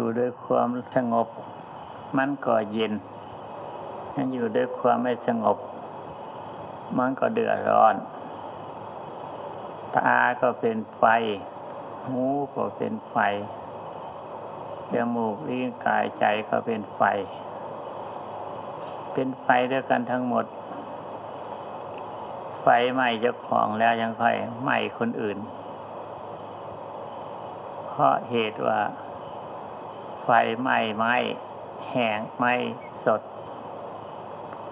อยู่ด้วยความสงบ มันก็เย็นถ้าอยู่ด้วยความไม่สงบ มันก็เดือดร้อน ตาก็เป็นไฟ หูก็เป็นไฟจมูกลิ้นกายใจก็เป็นไฟ เป็นไฟด้วยกันทั้งหมด ไฟไหม้เจ้าของแล้วยังค่อยไหม้คนอื่น เพราะเหตุว่า ฟไหม้ไหม้แห้งไหม้สด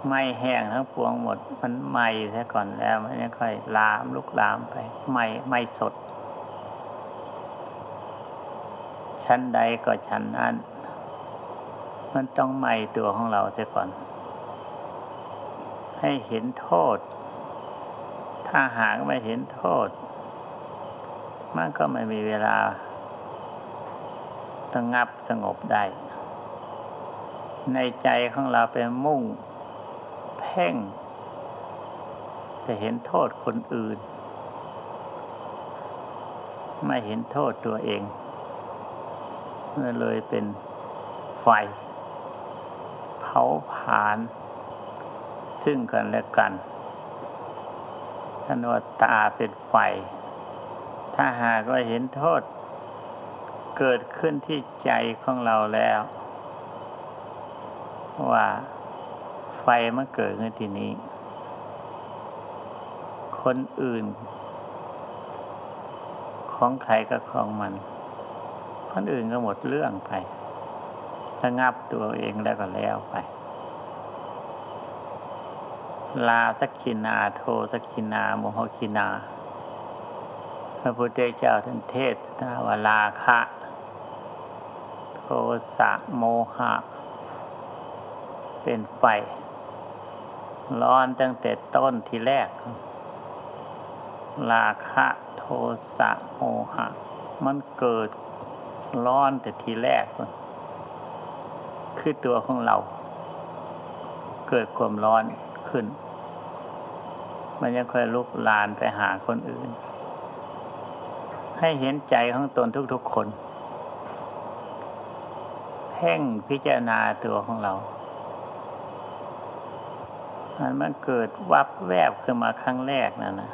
ไหม้แห้งทั้งปวงหมด มันไหม้ซะก่อนแล้วมันยังค่อยลามลุกลามไปไหม้ไหม้สด ชั้นใดก็ชั้นนั้นมันต้องไหม้ตัวของเราเสียก่อน ให้เห็นโทษ ถ้าหากไม่เห็นโทษ มันก็ไม่มีเวลา สงับสงบได้ ในใจของเราเป็นมุ่ง เพ่ง จะเห็นโทษคนอื่น ไม่เห็นโทษตัวเองมันเลยเป็นไฟ เผาผลาญซึ่งกันและกันท่านว่าตาเป็นไฟ ถ้าหากว่าเห็นโทษ เกิดขึ้นที่ใจของเราแล้ว ว่าไฟมันเกิดขึ้นที่นี้ คนอื่น ของใครก็ของมัน คนอื่นก็หมดเรื่องไประงับตัวเองแล้วก็แล้วไป ลาสักกินา โทสักกินาโมหกินา พระพุทธเจ้าท่านเทศนาวลาคะ โทสะโมหะ เป็นไฟ ร้อนตั้งแต่ต้นทีแรก ราคะโทสะโมหะ มันเกิดร้อนแต่ทีแรก คือตัวของเรา เกิดความร้อนขึ้น มันยังค่อยลุกลานไปหาคนอื่น ให้เห็นใจของตนทุกๆคน เพ่งพิจารณาตัวของเรา มันมันเกิดวับแวบขึ้นมาครั้งแรกนั่นนะ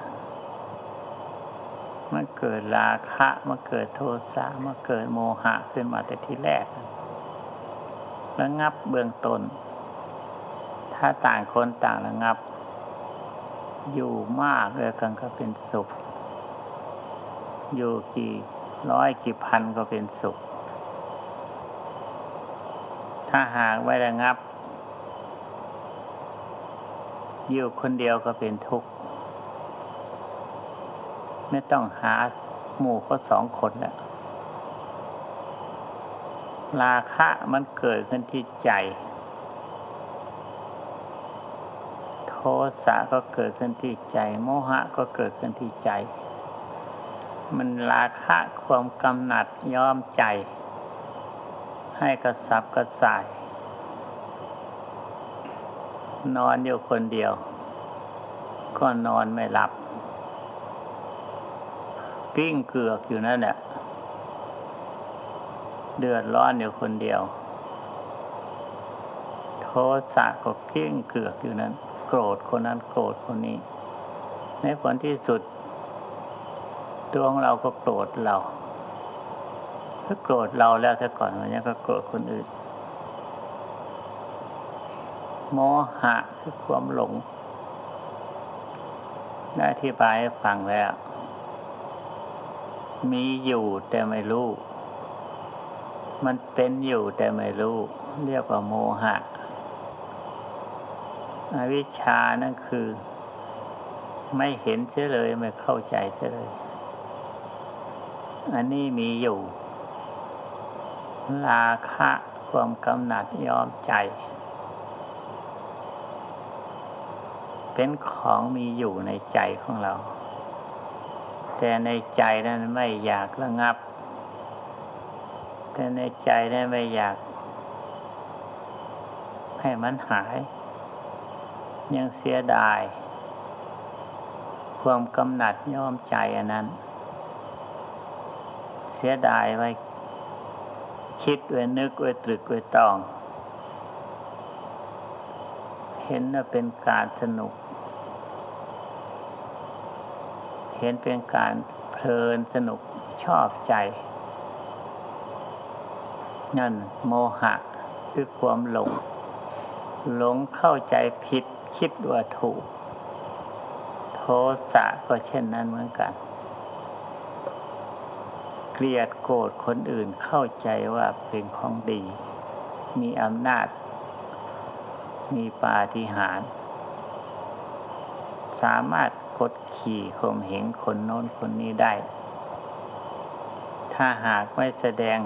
มันเกิดราคะมันเกิดโทสะมันเกิดโมหะขึ้นมาแต่ที่แรกระงับเบื้องต้น ถ้าต่างคนต่างระงับ อยู่มากเลยกันก็เป็นสุข อยู่กี่ร้อยกี่พันก็เป็นสุข ถ้าหากไว้ระงับ อยู่คนเดียวก็เป็นทุกข์ ไม่ต้องหาหมู่ก็สองคนแล้วราคะมันเกิดขึ้นที่ใจ โทสะก็เกิดขึ้นที่ใจ โมหะก็เกิดขึ้นที่ใจ มันราคะความกำหนัดยอมใจ ให้กระสับกระส่าย นอนอยู่คนเดียว ก็นอนไม่หลับ กิ้งเกือกอยู่นั่นแหละเดือดร้อนอยู่คนเดียว โทสะก็เกี้ยงเกือกอยู่นั้น โกรธคนนั้นโกรธคนนี้ ในผลที่สุดตัวของเราก็โกรธเรา ถ้าโกรธเราแล้วถ้าก่อนวันนี้ก็โกรธคนอื่น โมหะคือความหลงได้อธิบายให้ฟังแล้ว มีอยู่แต่ไม่รู้ มันเป็นอยู่แต่ไม่รู้ เรียกว่าโมหะ อวิชชานั่นคือ ไม่เห็นเสียเลย ไม่เข้าใจเสียเลย อันนี้มีอยู่ ราคะความกำหนัดยอมใจ เป็นของมีอยู่ในใจของเรา แต่ในใจนั้นไม่อยากระงับ แต่ในใจนั้นไม่อยากให้มันหาย ยังเสียดาย ความกำหนัดยอมใจอันนั้น เสียดายไว้ คิดไว้นึกไว้ตรึกไว้ตอง เห็นว่าเป็นการสนุก เห็นเป็นการเพลินสนุกชอบใจนั่นโมหะคือความหลง หลงเข้าใจผิดคิดว่าถูก โทสะก็เช่นนั้นเหมือนกัน กลียดโกรธคนอื่นเข้าใจว่าเป็นของดี มีอำนาจ มีปาฏิหาริย์สามารถกดขี่ข่มเหงคนโน้นคนนี้ได้ ถ้าหากไม่แสดง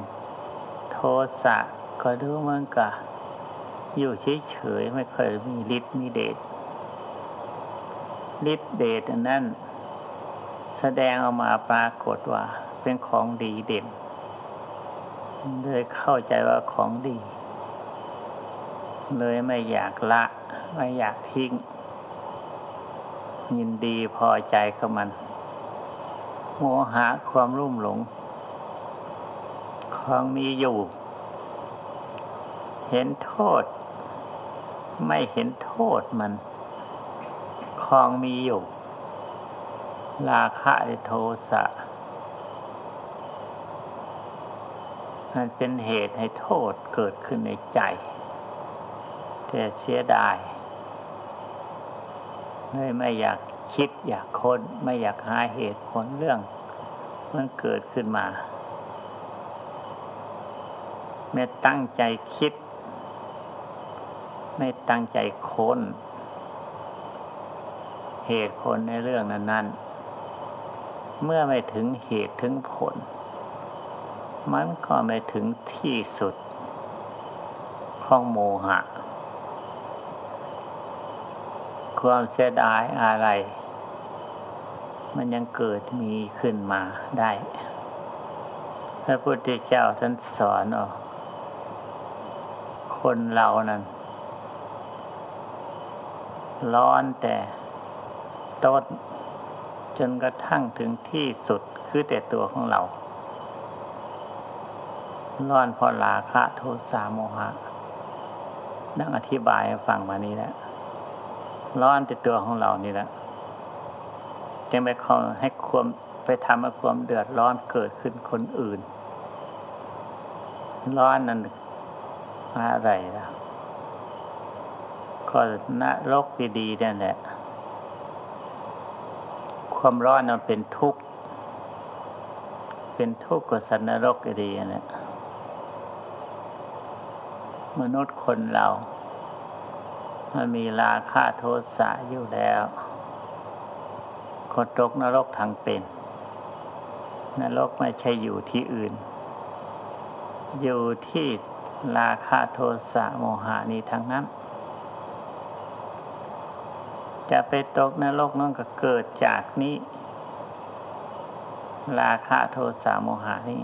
โทสะก็ดูเหมือนกับอยู่เฉยๆไม่เคยมีฤทธิ์มีเดชฤทธิ์เดชนนั้น แสดงออกมาปรากฏว่า เป็นของดีเด่นเลยเข้าใจว่าของดี เลยไม่อยากละ ไม่อยากทิ้ง ยินดีพอใจกับมัน โมหะความรุ่มหลงของมีอยู่ เห็นโทษ ไม่เห็นโทษมันคองมีอยู่ ราคะโทสะ มันเป็นเหตุให้โทษเกิดขึ้นในใจ แต่เสียดายเลยไม่อยากคิดอยากค้นไม่อยากหาเหตุผลเรื่อง มันเกิดขึ้นมาไม่ตั้งใจคิด ไม่ตั้งใจค้น เหตุผลในเรื่องนั้น ๆ เมื่อไม่ถึงเหตุถึงผล มันก็ไม่ถึงที่สุดของโมหะ ความเสียดายอะไร มันยังเกิดมีขึ้นมาได้ พระพุทธเจ้าท่านสอนออคนเรานั้น ร้อนแต่ต้นจนกระทั่งถึงที่สุดคือแต่ตัวของเรา ร้อนเพราะราคะโทสะโมหะนั่งอธิบายให้ฟังมานี้แหละร้อนแต่ตัวของเรานี่แหละจึงไปขอให้ความไปทำให้ความเดือดร้อนเกิดขึ้นคนอื่น ร้อนนั้นอะไรล่ะก็นรกดีๆนั่นแหละ ความร้อนมันเป็นทุกข์ เป็นทุกข์กับสันนรกดีนะ มนุษย์คนเรา มันมีราคะโทสะอยู่แล้ว คนตกนรกทางเป็น นรกไม่ใช่อยู่ที่อื่น อยู่ที่ราคะโทสะโมหานี้ทั้งนั้น จะไปตกนรกนั่นก็เกิดจากนี้ ราคะโทสะโมหานี้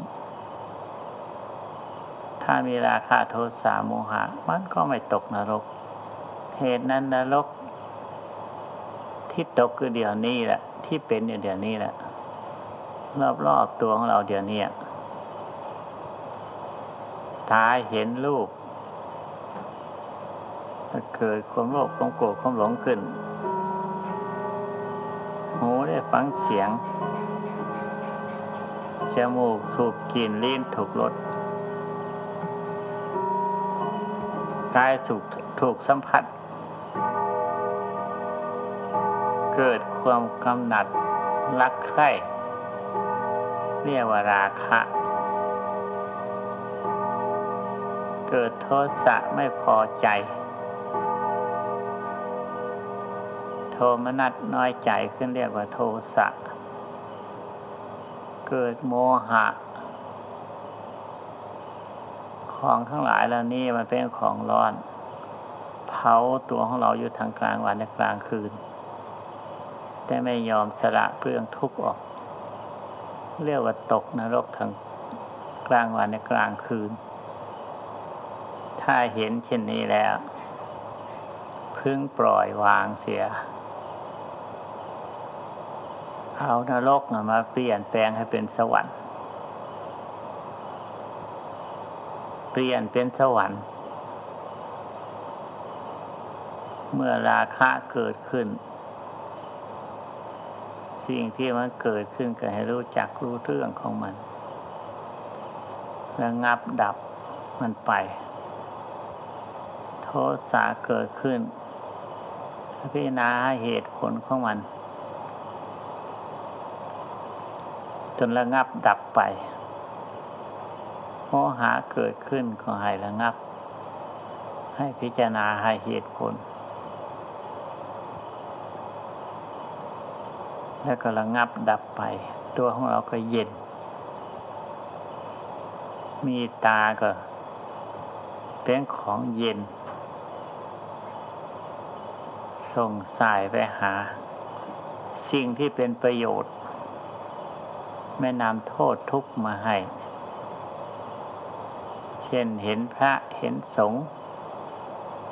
ถ้ามีราคะโทสะโมหะ มันก็ไม่ตกนรก เหตุนั้นนรก ที่ตกคือเดี๋ยวนี้แหละ ที่เป็นอยู่เดี๋ยวนี้แหละ รอบๆตัวของเราเดี๋ยวนี้ตาเห็นรูปเกิดความโลภความโกรธความหลงขึ้น หูได้ฟังเสียง จมูกถูกกลิ่นลิ้นถูกรส กายถูกถูกสัมผัส เกิดความกำหนัดรักใคร่เรียกว่าราคะ เกิดโทสะไม่พอใจ โทมนัสน้อยใจขึ้นเรียกว่าโทสะ เกิดโมหะ ของทั้งหลายเหล่านี้มันเป็นของร้อน เผาตัวของเราอยู่ทางกลางวันในกลางคืน แต่ไม่ยอมสละเปลืองทุกข์ออก เรียกว่าตกนรกทางกลางวันในกลางคืน ถ้าเห็นเช่นนี้แล้ว พึ่งปล่อยวางเสียเอานรกมาเปลี่ยนแปลงให้เป็นสวรรค์ เปลี่ยนเป็นสวรรค์ เมื่อราคะเกิดขึ้น สิ่งที่มันเกิดขึ้นก็ให้รู้จักรู้เรื่องของมันระงับดับมันไป โทสะเกิดขึ้นพิจารณาเหตุผลของมัน จนระงับดับไป โมหะเกิดขึ้นก็ให้ระงับ ให้พิจารณาให้เหตุผล แล้วก็ระงับดับไป ตัวของเราก็เย็น มีตาก็เป็นของเย็น ส่งสายไปหา สิ่งที่เป็นประโยชน์ ไม่นำโทษทุกข์มาให้ ช่นเห็นพระเห็นสงฆ์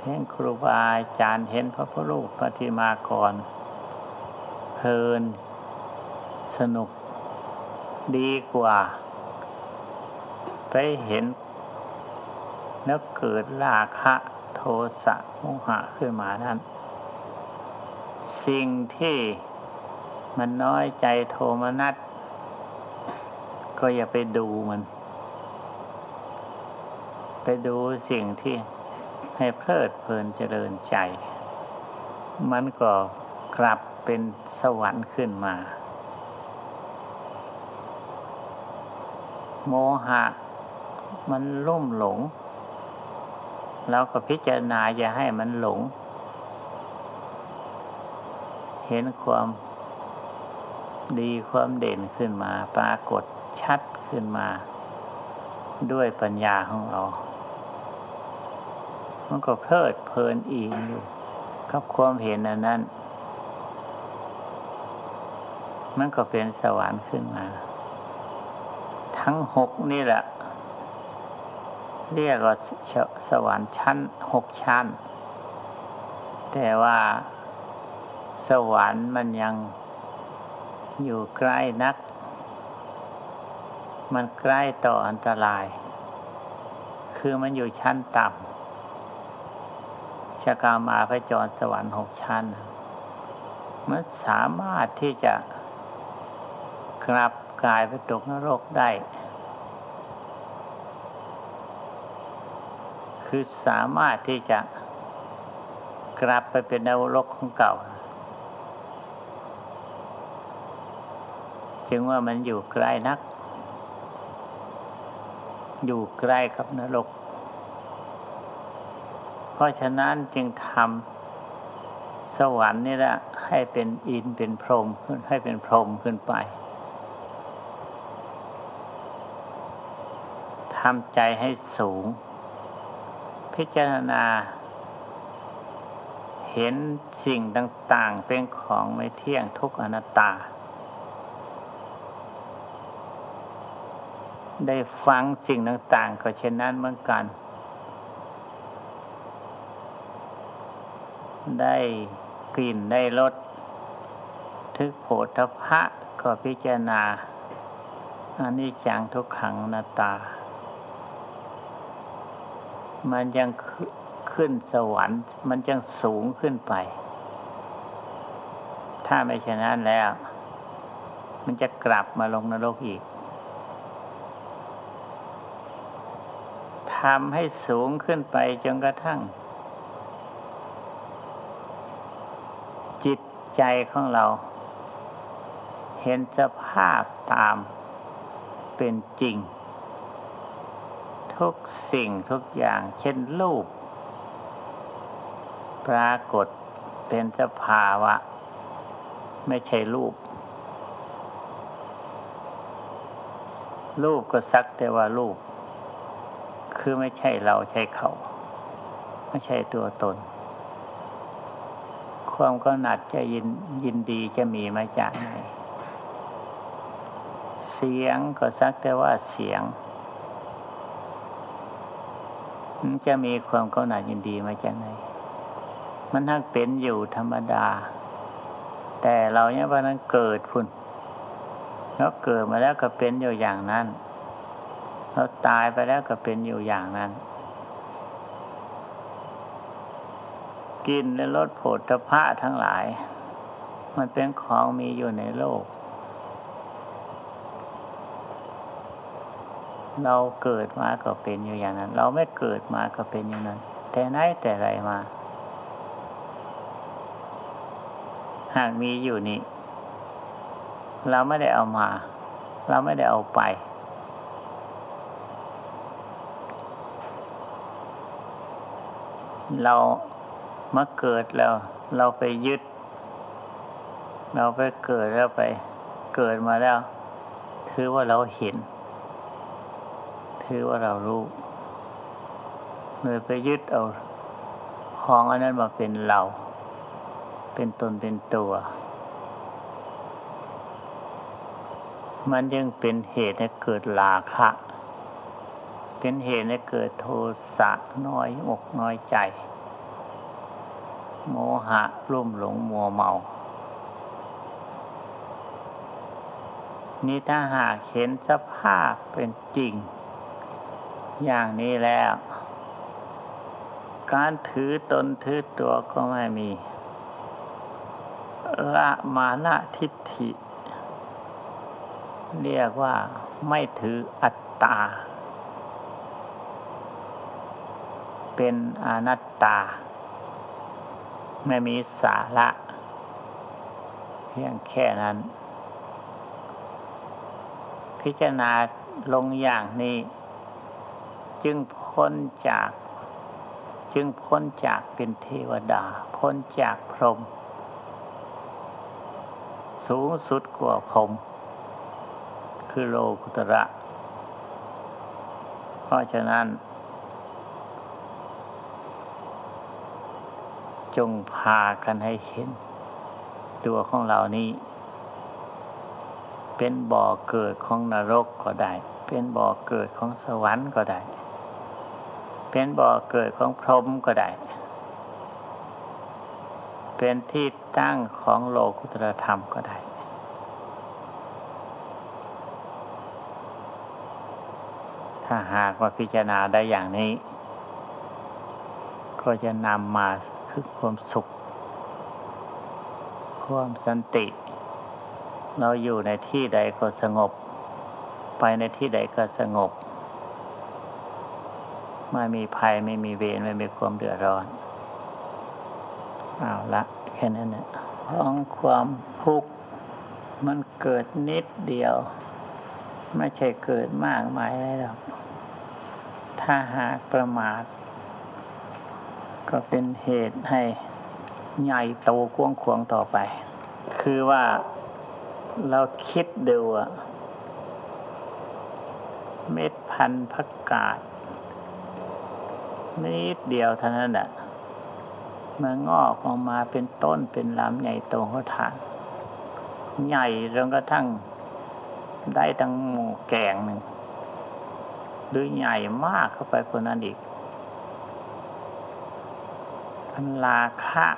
เห็นครูบาอาจารย์เห็นพระพุทธรูปปฏิมากรเพลิน สนุกดีกว่า ไปเห็นแล้วเกิดราคะโทสะโมหะขึ้นมานั้น สิ่งที่มันน้อยใจโทมนัสก็อย่าไปดูมัน ไปดูสิ่งที่ให้เพลิดเพลินเจริญใจ มันก็กลับเป็นสวรรค์ขึ้นมา โมหะมันลุ่มหลงเราก็พิจารณาอย่าให้มันหลง เห็นความดีความเด่นขึ้นมา ปรากฏชัดขึ้นมา ด้วยปัญญาของเรา มันก็เพลิดเพลินอีกอยู่กับความเห็นอันนั้น มันก็เป็นสวรรค์ขึ้นมา ทั้งหกนี่แหละ เรียกว่าสวรรค์ชั้นหกชั้น แต่ว่าสวรรค์มันยังอยู่ใกล้นัก มันใกล้ต่ออันตราย คือมันอยู่ชั้นต่ำ ชะกามาพระจรสวรรค์หกชั้น มันสามารถที่จะกลับกลายไปตกนรกได้ คือสามารถที่จะกลับไปเป็นนรกของเก่า จึงว่ามันอยู่ใกล้นัก อยู่ใกล้กับนรก ราะฉะนั้นจึงทำสวรรค์นี่แหละให้เป็นอินเป็นพรหมขึ้นให้เป็นพรหมขึ้นไปทำใจให้สูง พิจารณา เห็นสิ่งต่างๆ เป็นของไม่เที่ยงทุกอนัตตา ได้ฟังสิ่งต่างๆ ก็เช่นนั้นเหมือนกัน ได้กลิ่นได้รสทึกโผฏฐะก็พิจารณาอันนี้จังทุกขังนัตตา มันยังขึ้นสวรรค์ มันยังสูงขึ้นไป ถ้าไม่เช่นนั้นแล้ว มันจะกลับมาลงนรกอีกทำให้สูงขึ้นไปจนกระทั่ง จิต ใจของเรา เห็นสภาพตามเป็นจริง ทุกสิ่งทุกอย่างเช่นรูป ปรากฏเป็นสภาวะ ไม่ใช่รูป รูปก็สักแต่ว่ารูป คือไม่ใช่เราใช่เขา ไม่ใช่ตัวตน ความกำหนัดจะยินยินดีจะมีมาจากไหน เสียงก็สักแต่ว่าเสียง มันจะมีความกำหนัดยินดีมาจากไหน มันทั้งเป็นอยู่ธรรมดา แต่เราเนี่ยวันนั้นเกิดพุ่นแล้วเกิดมาแล้วก็เป็นอยู่อย่างนั้นเราตายไปแล้วก็เป็นอยู่อย่างนั้น กินและลดโผฏฐะทั้งหลาย มันเป็นของมีอยู่ในโลก เราเกิดมาก็เป็นอยู่อย่างนั้น เราไม่เกิดมาก็เป็นอย่างนั้น แต่ไหนแต่ไรมา หากมีอยู่นี่เราไม่ได้เอามา เราไม่ได้เอาไปเรา มาเกิดแล้ว เราไปยึด เราไปเกิดแล้วไป เกิดมาแล้ว ถือว่าเราเห็น ถือว่าเรารู้เลยไปยึดเอาของอันนั้นมาเป็นเรา เป็นตนเป็นตัว มันยังเป็นเหตุให้เกิดราคะเป็นเหตุให้เกิดโทสะน้อยอกน้อยใจ โมหะรุ่มหลงมัวเมา นี่ถ้าหากเห็นสภาพเป็นจริง อย่างนี้แล้ว การถือตนถือตัวก็ไม่มี ละมานะทิฏฐิ เรียกว่าไม่ถืออัตตา เป็นอนัตตา ไม่มีสาระ เพียงแค่นั้น พิจารณาลงอย่างนี้ จึงพ้นจาก จึงพ้นจากเป็นเทวดา พ้นจากพรหมสูงสุดกว่าพรหมคือโลกุตระ เพราะฉะนั้น งพากันให้เห็น ตัวของเรานี้ เป็นบ่อเกิดของนรกก็ได้ เป็นบ่อเกิดของสวรรค์ก็ได้ เป็นบ่อเกิดของพรหมก็ได้ เป็นที่ตั้งของโลกุตรธรรมก็ได้ถ้าหากว่าพิจารณาได้อย่างนี้ ก็จะนำมา คือความสุข ความสันติ เราอยู่ในที่ใดก็สงบ ไปในที่ใดก็สงบ ไม่มีภัยไม่มีเวรไม่มีความเดือดร้อนเอาละแค่นั้นนะของความทุกข์มันเกิดนิดเดียว ไม่ใช่เกิดมากมายอะไรหรอกถ้าหากประมาท ก็เป็นเหตุให้ใหญ่โตกว้างขวางต่อไป คือว่าเราคิดดูอะเม็ดพันธุ์ผักกาดนิดเดียวเท่านั้นแหละมันงอกออกมาเป็นต้นเป็นลำใหญ่โตเขาทานใหญ่จนกระทั่งได้ตั้งหมูแกงหนึ่งหรือใหญ่มากเข้าไปกว่านั้นอีก พันลาคะ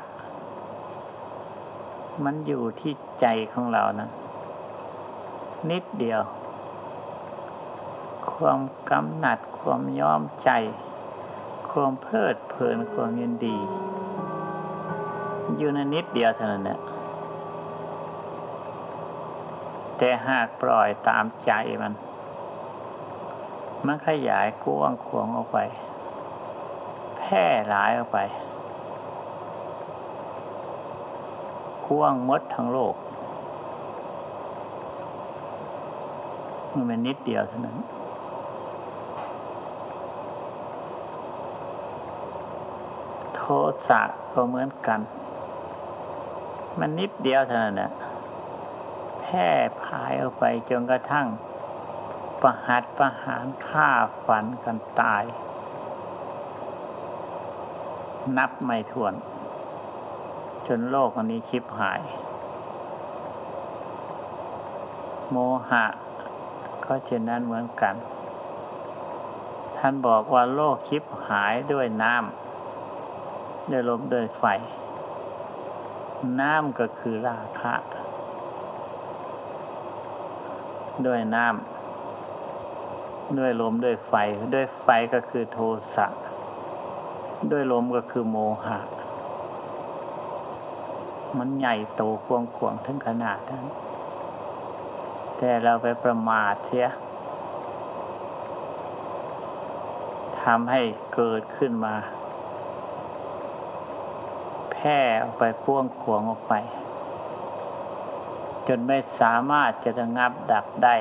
มันอยู่ที่ใจของเรานะ นิดเดียว ความกำหนัดความย้อมใจ ความเพลิดเพลินความยินดี อยู่ในนิดเดียวเท่านั้นแหละแต่หากปล่อยตามใจมัน มันขยายกว้างขวางออกไปแพร่หลายออกไป กว้างมดทั้งโลก มันเป็นนิดเดียวเท่านั้น โทสะก็เหมือนกัน มันนิดเดียวเท่านั้นแหละแพร่พายออกไปจนกระทั่ง ประหัตประหารฆ่าฝันกันตาย นับไม่ถ้วน จนโลกอันนี้ชิบหาย โมหะ ก็เช่นนั้นเหมือนกัน ท่านบอกว่าโลกชิบหายด้วยน้ำด้วยลมด้วยไฟ น้ำก็คือราคะด้วยน้ำด้วยลมด้วยไฟ ด้วยไฟก็คือโทสะ ด้วยลมก็คือโมหะ มันใหญ่โตกวงขวงถึงขนาดนั้นแต่เราไปประมาทเสียทำให้เกิดขึ้นมา แพร่ออกไปพ่วงขวงออกไป จนไม่สามารถจะระงับดับได้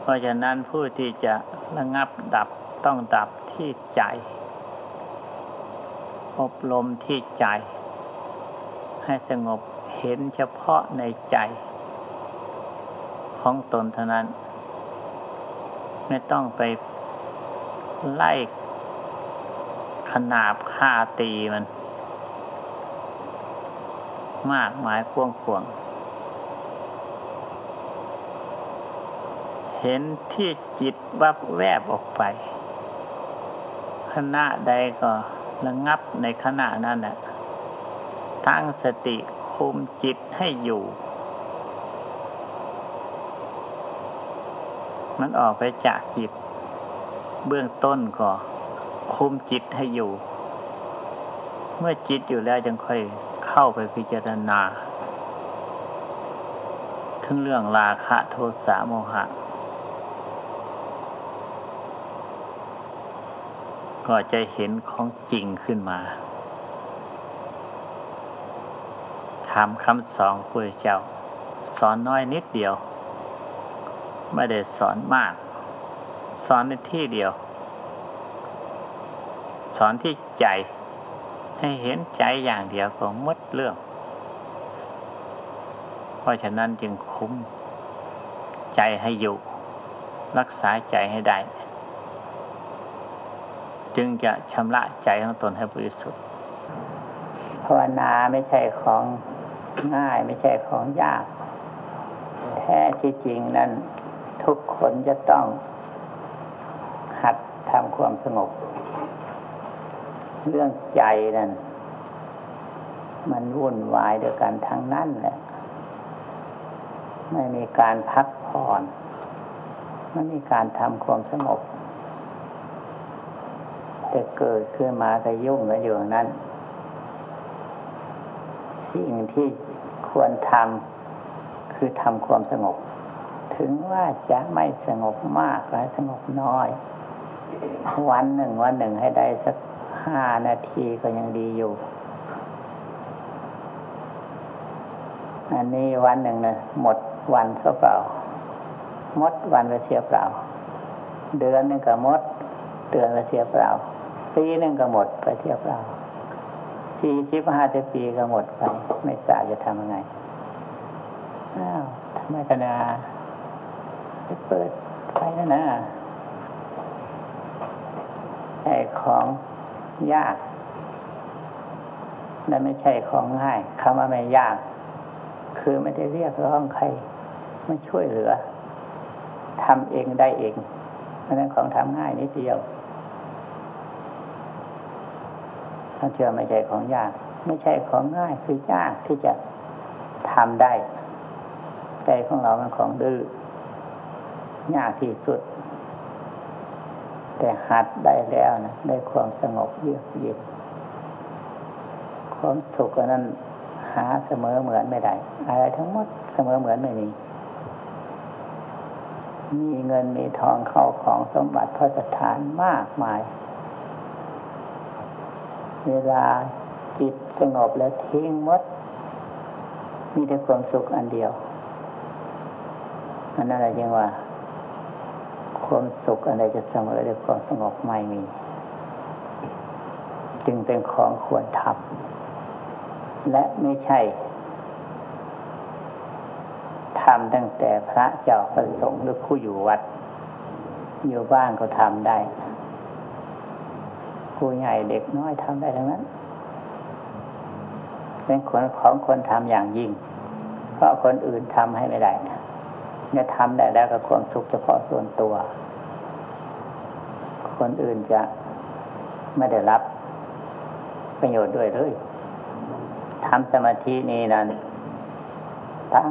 เพราะฉะนั้นผู้ที่จะระงับดับต้องดับที่ใจ อบรมที่ใจ ให้สงบเห็นเฉพาะในใจของตนเท่านั้น ไม่ต้องไปไล่ขนาบฆ่าตีมัน มากมายพวงขวง เห็นที่จิตวับแวบออกไปขณะใดก็ ระงับในขณะนั้นแหละตั้งสติคุมจิตให้อยู่ มันออกไปจากจิต เบื้องต้นก็คุมจิตให้อยู่ เมื่อจิตอยู่แล้วจึงค่อยเข้าไปพิจารณา ถึงเรื่องราคะโทสะโมหะ ก็จะเห็นของจริงขึ้นมาทำคำสอนพระเจ้า สอนน้อยนิดเดียว ไม่ได้สอนมาก สอนในที่เดียว สอนที่ใจให้เห็นใจอย่างเดียวก็มดเรื่อง เพราะฉะนั้นจึงคุ้มใจให้อยู่ รักษาใจให้ได้ จึงจะชำระใจของตนให้บริสุทธิ์ภาวนาไม่ใช่ของง่ายไม่ใช่ของยาก แท้ที่จริงนั้น ทุกคนจะต้องหัดทำความสงบ เรื่องใจนั้น มันวุ่นวายด้วยกันทั้งนั้นแหละ ไม่มีการพักผ่อน ไม่มีการทำความสงบ แต่เกิดขึ้นมาก็ยุ่งกันอยู่นั้น สิ่งที่ควรทำคือทำความสงบ ถึงว่าจะไม่สงบมากหรือสงบน้อย วันหนึ่งวันหนึ่งให้ได้สักห้านาทีก็ยังดีอยู่ อันนี้วันหนึ่งนะหมดวันเปล่าหมดวันไปเสียเปล่า เดือนหนึ่งก็หมดเดือนไปเสียเปล่า ปีหนึ่งก็หมดไปเสียบเปล่าสี่สิบห้าสิบปีก็หมดไป ไม่ทราบจะทำยังไงอ้าวทำไมกันนะไปเปิดไฟนะนะใช่ของยากนั่นไม่ใช่ของง่ายคำว่าไม่ยาก คือไม่ได้เรียกร้องใครไม่ช่วยเหลือทำเองได้เองเพราะนั้นของทำง่ายนิดเดียว ท่านเชื่อไม่ใช่ของยาก ไม่ใช่ของง่ายคือยากที่จะทำได้ ใจของเรามันของดื้อยากที่สุด แต่หัดได้แล้วนะได้ความสงบเยือกเย็นความสุขนั้นหาเสมอเหมือนไม่ได้ อะไรทั้งหมดเสมอเหมือนไม่มีมีเงินมีทองเข้าของสมบัติพระสถานมากมาย เวลาจิตสงบแล้วทิ้งมด มีแต่ความสุขอันเดียวอันนั้นอะไรยังว่า ความสุขอะไรจะเสมอด้วยความสงบไม่มี จึงเป็นของควรทำและไม่ใช่ทำตั้งแต่พระเจ้าประสงค์หรือผู้อยู่วัด อยู่บ้านก็ทำได้ ผู้ใหญ่เด็กน้อยทำได้ทั้งนั้น เป็นคนของคนทำอย่างยิ่ง เพราะคนอื่นทำให้ไม่ได้เนี่ยทำได้แล้วก็ความสุขเฉพาะส่วนตัว คนอื่นจะไม่ได้รับประโยชน์ด้วยเลยทำสมาธินี้นั้น ตั้ง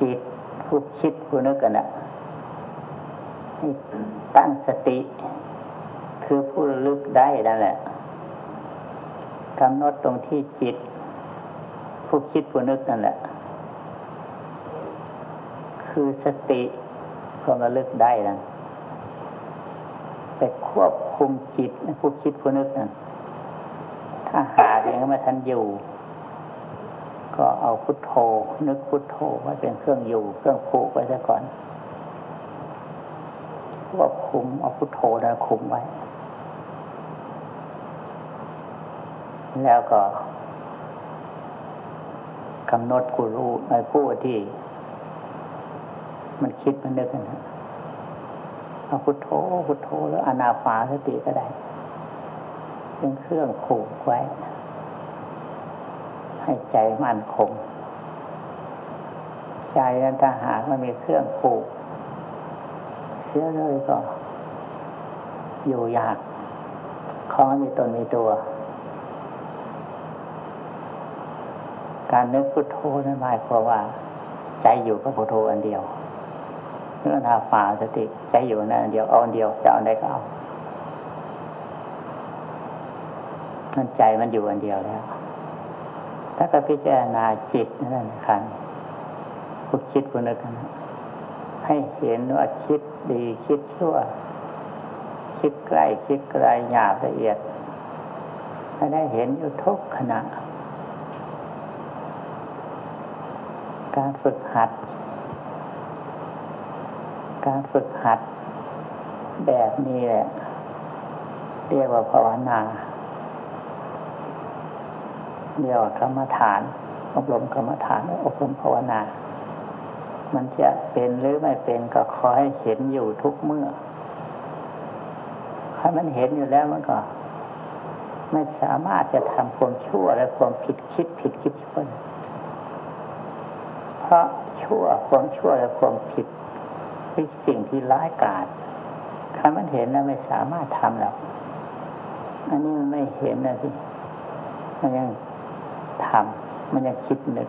จิตผู้คิดผู้นึกกันนะให้ตั้งสติ คือผู้ลึกได้นั่นแหละกำหนดตรงที่จิต ผู้คิดผู้นึกนั่นแหละ คือสติความระลึกได้นั่นไปควบคุมจิตผู้คิดผู้นึกนั่นถ้าหาเองไม่ทันอยู่ ก็เอาพุทโธ นึกพุทโธไว้เป็นเครื่องอยู่ เครื่องผูกไว้ซะก่อนควบคุมเอาพุทโธนะคุมไว้ แล้วก็กำหนดกูรู้ในผู้ที่ มันคิดมันนึกกันเอาพุทโธพุทโธแล้วอนาฟาสติก็ได้เป็นเครื่องผูกไว้ ให้ใจมั่นคง ใจนั้นถ้าหากมันมีเครื่องผูกเสียเลยก็ อยู่ยากของมีตนมีตัว การนึกพุทโธนั้นหมายความว่า ใจอยู่กับพุทโธอันเดียวเนื้อนาฝาสติใจอยู่นั่นอันเดียวเอาอันเดียวจะเอาไหนก็เอามันใจมันอยู่อันเดียวแล้ว ถ้าก็พิจารณาจิตนั่นนะครับผู้คิดผู้นึกนะให้เห็นว่าคิดดีคิดชั่ว คิดใกล้คิดไกลหยาบละเอียดให้ได้เห็นอยู่ทุกขณะ การฝึกหัด การฝึกหัด แบบนี้แหละเรียกว่าภาวนาเรียกว่ากรรมฐาน อบรมกรรมฐานอบรมภาวนา มันจะเป็นหรือไม่เป็นก็ขอให้เห็นอยู่ทุกเมื่อถ้ามันเห็นอยู่แล้วมันก็ไม่สามารถจะทำความชั่วและความผิดคิดผิดคิดชั่ว เพราะชั่วความชั่วและความผิดเป็นสิ่งที่ร้ายกาจถ้ามันเห็นแล้วไม่สามารถทำแล้วอันนี้มันไม่เห็นนะสิมันยังทำมันยังคิดนึก